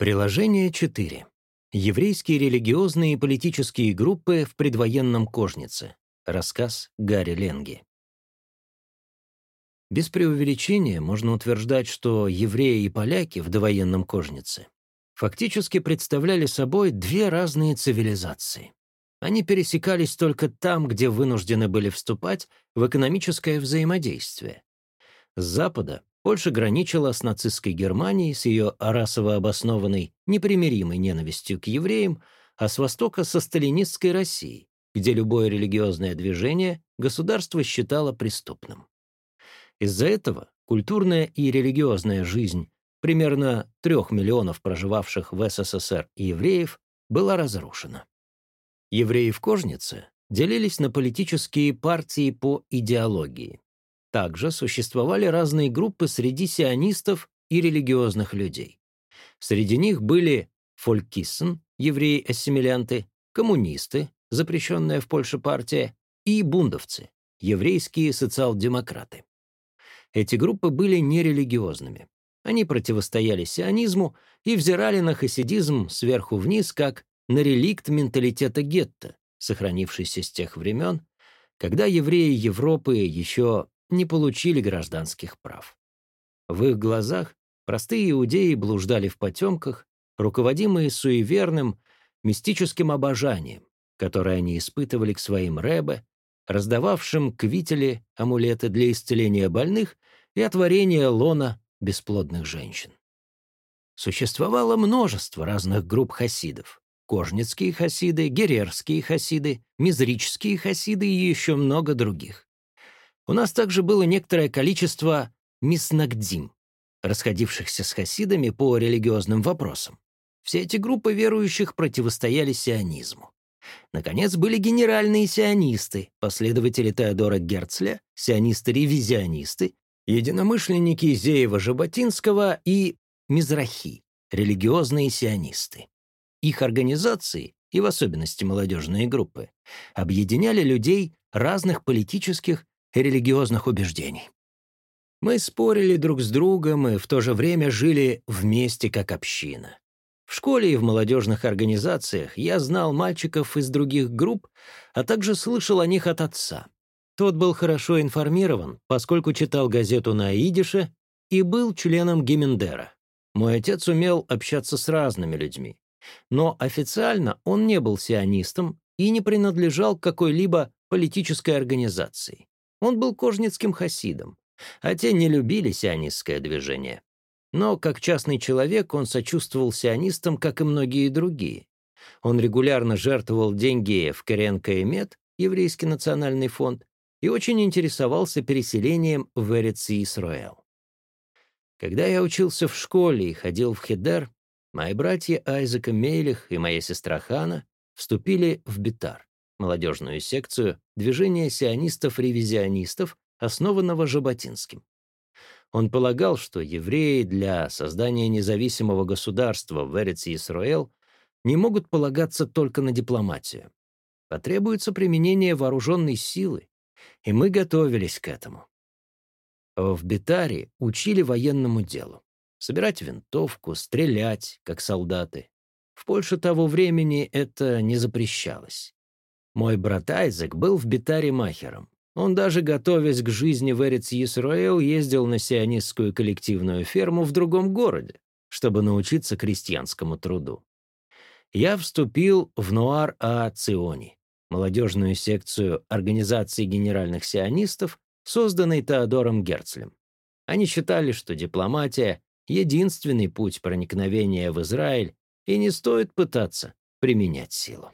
Приложение 4. Еврейские религиозные и политические группы в предвоенном Кожнице. Рассказ Гарри Ленги. Без преувеличения можно утверждать, что евреи и поляки в довоенном Кожнице фактически представляли собой две разные цивилизации. Они пересекались только там, где вынуждены были вступать в экономическое взаимодействие. С запада Польша граничила с нацистской Германией с ее расово обоснованной непримиримой ненавистью к евреям, а с востока со сталинистской Россией, где любое религиозное движение государство считало преступным. Из-за этого культурная и религиозная жизнь примерно трех миллионов проживавших в СССР евреев была разрушена. Евреи в Кожнице делились на политические партии по идеологии. Также существовали разные группы среди сионистов и религиозных людей. Среди них были фолькиссен, евреи-ассимилянты, коммунисты, запрещенная в Польше партия, и бундовцы, еврейские социал-демократы. Эти группы были нерелигиозными. Они противостояли сионизму и взирали на хасидизм сверху вниз как на реликт менталитета гетто, сохранившийся с тех времен, когда евреи Европы еще не получили гражданских прав. В их глазах простые иудеи блуждали в потемках, руководимые суеверным, мистическим обожанием, которое они испытывали к своим рэбе, раздававшим квители амулеты для исцеления больных и отворения лона бесплодных женщин. Существовало множество разных групп хасидов. Кожницкие хасиды, герерские хасиды, мизрические хасиды и еще много других. У нас также было некоторое количество миснагдим, расходившихся с хасидами по религиозным вопросам. Все эти группы верующих противостояли сионизму. Наконец, были генеральные сионисты, последователи Теодора Герцля, сионисты-ревизионисты, единомышленники Зеева-Жаботинского и Мизрахи, религиозные сионисты. Их организации, и в особенности молодежные группы, объединяли людей разных политических религиозных убеждений. Мы спорили друг с другом и в то же время жили вместе как община. В школе и в молодежных организациях я знал мальчиков из других групп, а также слышал о них от отца. Тот был хорошо информирован, поскольку читал газету на идише и был членом Гимендера. Мой отец умел общаться с разными людьми. Но официально он не был сионистом и не принадлежал к какой-либо политической организации. Он был кожницким хасидом, а те не любили сионистское движение. Но как частный человек он сочувствовал сионистам, как и многие другие. Он регулярно жертвовал деньги в Керенко и Мед, еврейский национальный фонд, и очень интересовался переселением в Эрец и Исраэл. Когда я учился в школе и ходил в Хедер, мои братья Айзека Мейлих и моя сестра Хана вступили в Битар молодежную секцию движения сионистов-ревизионистов, основанного Жаботинским. Он полагал, что евреи для создания независимого государства в Эрец-Исраэл не могут полагаться только на дипломатию. Потребуется применение вооруженной силы, и мы готовились к этому. В Бетаре учили военному делу. Собирать винтовку, стрелять, как солдаты. В Польше того времени это не запрещалось. Мой брат Айзек был в Битаре махером. Он даже, готовясь к жизни в Эрец-Исраэл, ездил на сионистскую коллективную ферму в другом городе, чтобы научиться крестьянскому труду. Я вступил в Нуар А молодежную секцию Организации генеральных сионистов, созданной Теодором Герцлем. Они считали, что дипломатия — единственный путь проникновения в Израиль, и не стоит пытаться применять силу.